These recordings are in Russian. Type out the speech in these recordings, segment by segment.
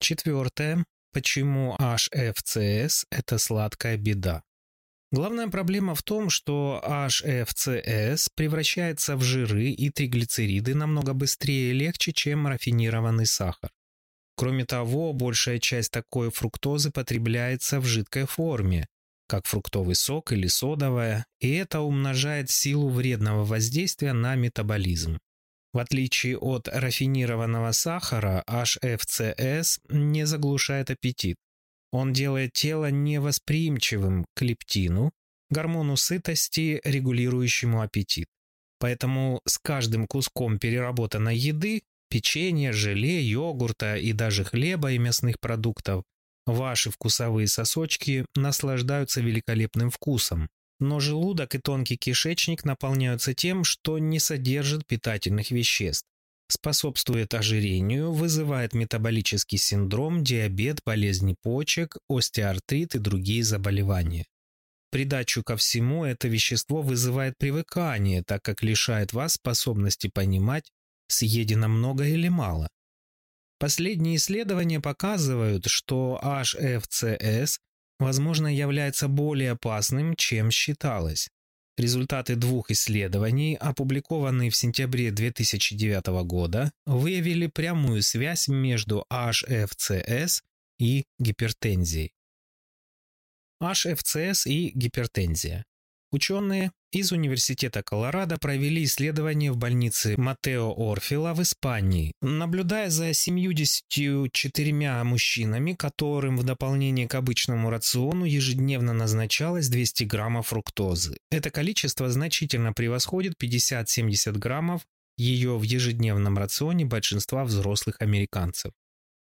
Четвертое. Почему HFCS – это сладкая беда? Главная проблема в том, что HFCS превращается в жиры и триглицериды намного быстрее и легче, чем рафинированный сахар. Кроме того, большая часть такой фруктозы потребляется в жидкой форме, как фруктовый сок или содовая, и это умножает силу вредного воздействия на метаболизм. В отличие от рафинированного сахара, HFCS не заглушает аппетит. Он делает тело невосприимчивым к лептину, гормону сытости, регулирующему аппетит. Поэтому с каждым куском переработанной еды, печенья, желе, йогурта и даже хлеба и мясных продуктов, ваши вкусовые сосочки наслаждаются великолепным вкусом, но желудок и тонкий кишечник наполняются тем, что не содержит питательных веществ. Способствует ожирению, вызывает метаболический синдром, диабет, болезни почек, остеоартрит и другие заболевания. Придачу ко всему это вещество вызывает привыкание, так как лишает вас способности понимать, съедено много или мало. Последние исследования показывают, что HFCS возможно, является более опасным, чем считалось. Результаты двух исследований, опубликованные в сентябре 2009 года, выявили прямую связь между HFCS и гипертензией. HFCS и гипертензия Ученые из Университета Колорадо провели исследование в больнице Матео Орфила в Испании. Наблюдая за 74 мужчинами, которым в дополнение к обычному рациону ежедневно назначалось 200 граммов фруктозы. Это количество значительно превосходит 50-70 граммов ее в ежедневном рационе большинства взрослых американцев.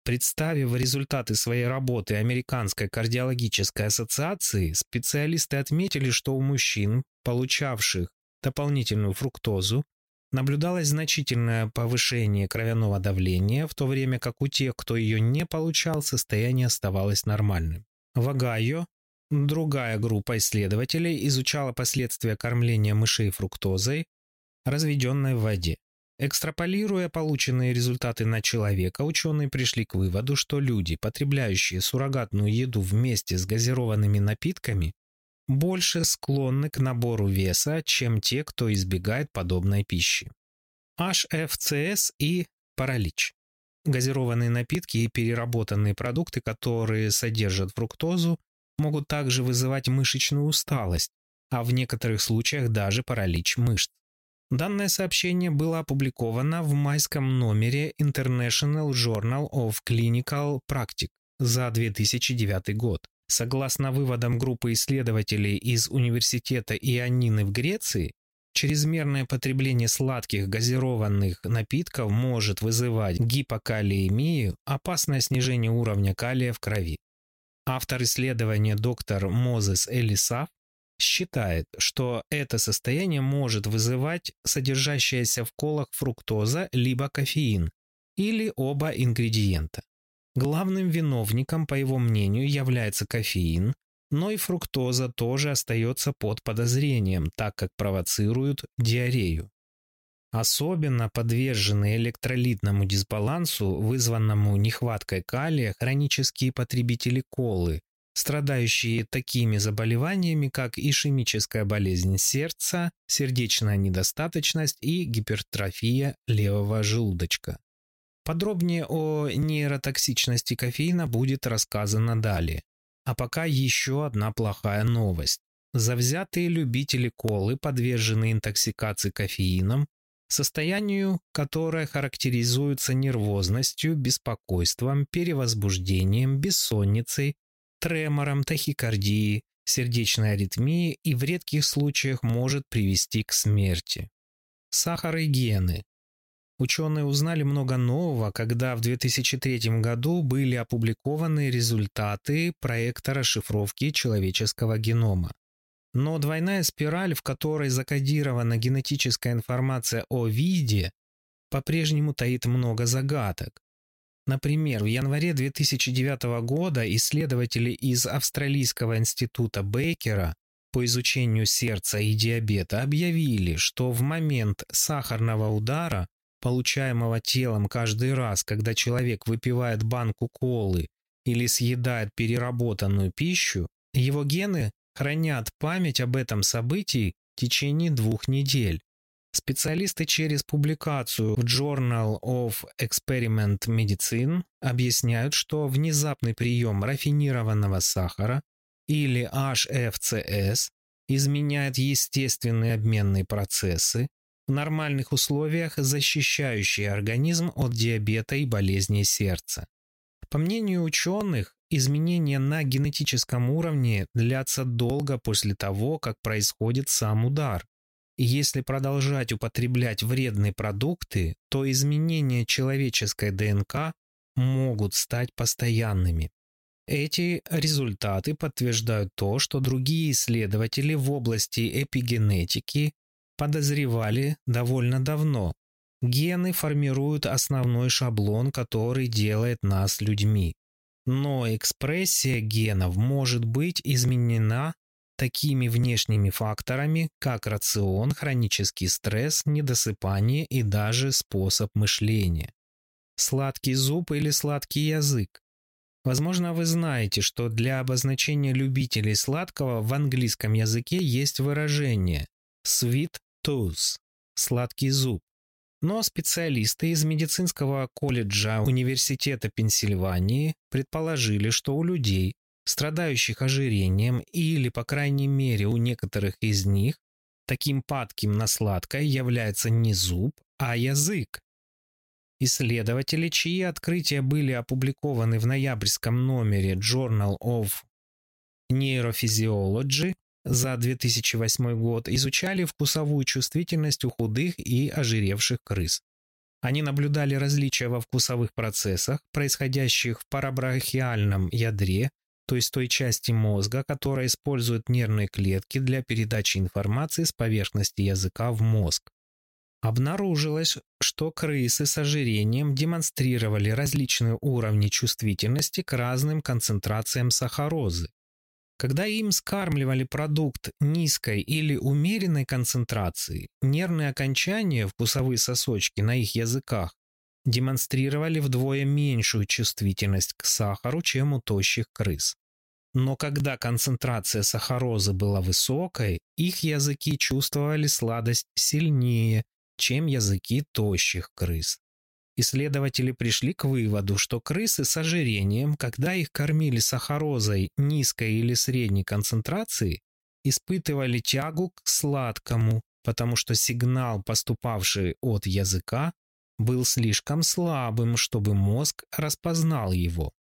Представив результаты своей работы Американской кардиологической ассоциации, специалисты отметили, что у мужчин, получавших дополнительную фруктозу, наблюдалось значительное повышение кровяного давления, в то время как у тех, кто ее не получал, состояние оставалось нормальным. В Огайо другая группа исследователей изучала последствия кормления мышей фруктозой, разведенной в воде. Экстраполируя полученные результаты на человека, ученые пришли к выводу, что люди, потребляющие суррогатную еду вместе с газированными напитками, больше склонны к набору веса, чем те, кто избегает подобной пищи. HFCS и паралич. Газированные напитки и переработанные продукты, которые содержат фруктозу, могут также вызывать мышечную усталость, а в некоторых случаях даже паралич мышц. Данное сообщение было опубликовано в майском номере International Journal of Clinical Practice за 2009 год. Согласно выводам группы исследователей из Университета Ионины в Греции, чрезмерное потребление сладких газированных напитков может вызывать гипокалиемию, опасное снижение уровня калия в крови. Автор исследования доктор Мозес Элисав считает, что это состояние может вызывать содержащаяся в колах фруктоза либо кофеин, или оба ингредиента. Главным виновником, по его мнению, является кофеин, но и фруктоза тоже остается под подозрением, так как провоцирует диарею. Особенно подвержены электролитному дисбалансу, вызванному нехваткой калия, хронические потребители колы, страдающие такими заболеваниями, как ишемическая болезнь сердца, сердечная недостаточность и гипертрофия левого желудочка. Подробнее о нейротоксичности кофеина будет рассказано далее. А пока еще одна плохая новость. Завзятые любители колы подвержены интоксикации кофеином, состоянию, которое характеризуется нервозностью, беспокойством, перевозбуждением, бессонницей, тремором, тахикардии, сердечной аритмии и в редких случаях может привести к смерти. Сахар и гены. Ученые узнали много нового, когда в 2003 году были опубликованы результаты проекта расшифровки человеческого генома. Но двойная спираль, в которой закодирована генетическая информация о виде, по-прежнему таит много загадок. Например, в январе 2009 года исследователи из Австралийского института Бейкера по изучению сердца и диабета объявили, что в момент сахарного удара, получаемого телом каждый раз, когда человек выпивает банку колы или съедает переработанную пищу, его гены хранят память об этом событии в течение двух недель. Специалисты через публикацию в Journal of Experiment Medicine объясняют, что внезапный прием рафинированного сахара или HFCS изменяет естественные обменные процессы, в нормальных условиях защищающие организм от диабета и болезней сердца. По мнению ученых, изменения на генетическом уровне длятся долго после того, как происходит сам удар. Если продолжать употреблять вредные продукты, то изменения человеческой ДНК могут стать постоянными. Эти результаты подтверждают то, что другие исследователи в области эпигенетики подозревали довольно давно. Гены формируют основной шаблон, который делает нас людьми. Но экспрессия генов может быть изменена такими внешними факторами, как рацион, хронический стресс, недосыпание и даже способ мышления. Сладкий зуб или сладкий язык. Возможно, вы знаете, что для обозначения любителей сладкого в английском языке есть выражение «sweet tooth» – «сладкий зуб». Но специалисты из медицинского колледжа Университета Пенсильвании предположили, что у людей, страдающих ожирением или, по крайней мере, у некоторых из них, таким падким на сладкое является не зуб, а язык. Исследователи, чьи открытия были опубликованы в ноябрьском номере Journal of Neurophysiology за 2008 год, изучали вкусовую чувствительность у худых и ожиревших крыс. Они наблюдали различия во вкусовых процессах, происходящих в парабрахиальном ядре, то есть той части мозга, которая использует нервные клетки для передачи информации с поверхности языка в мозг. Обнаружилось, что крысы с ожирением демонстрировали различные уровни чувствительности к разным концентрациям сахарозы. Когда им скармливали продукт низкой или умеренной концентрации, нервные окончания, вкусовые сосочки на их языках, демонстрировали вдвое меньшую чувствительность к сахару, чем у тощих крыс. Но когда концентрация сахарозы была высокой, их языки чувствовали сладость сильнее, чем языки тощих крыс. Исследователи пришли к выводу, что крысы с ожирением, когда их кормили сахарозой низкой или средней концентрации, испытывали тягу к сладкому, потому что сигнал, поступавший от языка, был слишком слабым, чтобы мозг распознал его.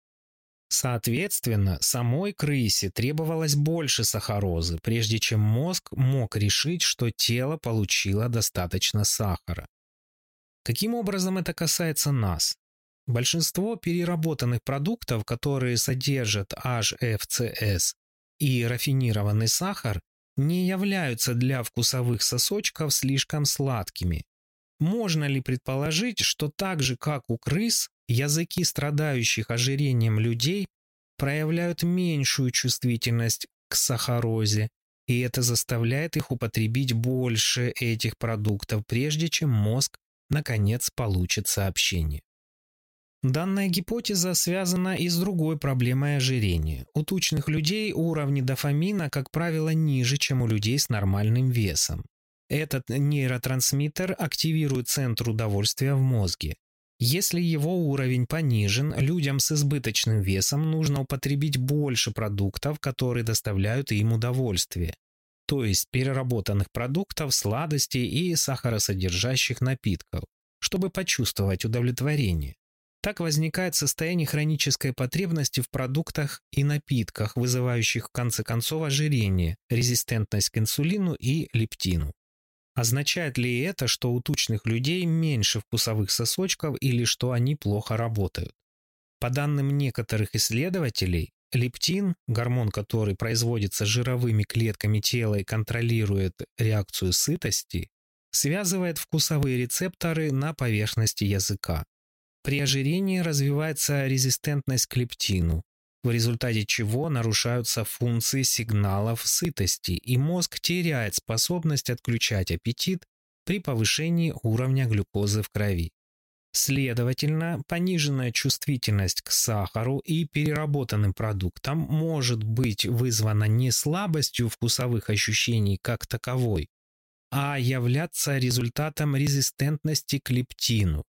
Соответственно, самой крысе требовалось больше сахарозы, прежде чем мозг мог решить, что тело получило достаточно сахара. Каким образом это касается нас? Большинство переработанных продуктов, которые содержат HFCS и рафинированный сахар, не являются для вкусовых сосочков слишком сладкими. Можно ли предположить, что так же, как у крыс, языки страдающих ожирением людей проявляют меньшую чувствительность к сахарозе, и это заставляет их употребить больше этих продуктов, прежде чем мозг наконец получит сообщение. Данная гипотеза связана и с другой проблемой ожирения. У тучных людей уровни дофамина, как правило, ниже, чем у людей с нормальным весом. Этот нейротрансмиттер активирует центр удовольствия в мозге. Если его уровень понижен, людям с избыточным весом нужно употребить больше продуктов, которые доставляют им удовольствие, то есть переработанных продуктов, сладостей и сахаросодержащих напитков, чтобы почувствовать удовлетворение. Так возникает состояние хронической потребности в продуктах и напитках, вызывающих в конце концов ожирение, резистентность к инсулину и лептину. Означает ли это, что у тучных людей меньше вкусовых сосочков или что они плохо работают? По данным некоторых исследователей, лептин, гормон, который производится жировыми клетками тела и контролирует реакцию сытости, связывает вкусовые рецепторы на поверхности языка. При ожирении развивается резистентность к лептину, в результате чего нарушаются функции сигналов сытости, и мозг теряет способность отключать аппетит при повышении уровня глюкозы в крови. Следовательно, пониженная чувствительность к сахару и переработанным продуктам может быть вызвана не слабостью вкусовых ощущений как таковой, а являться результатом резистентности к лептину,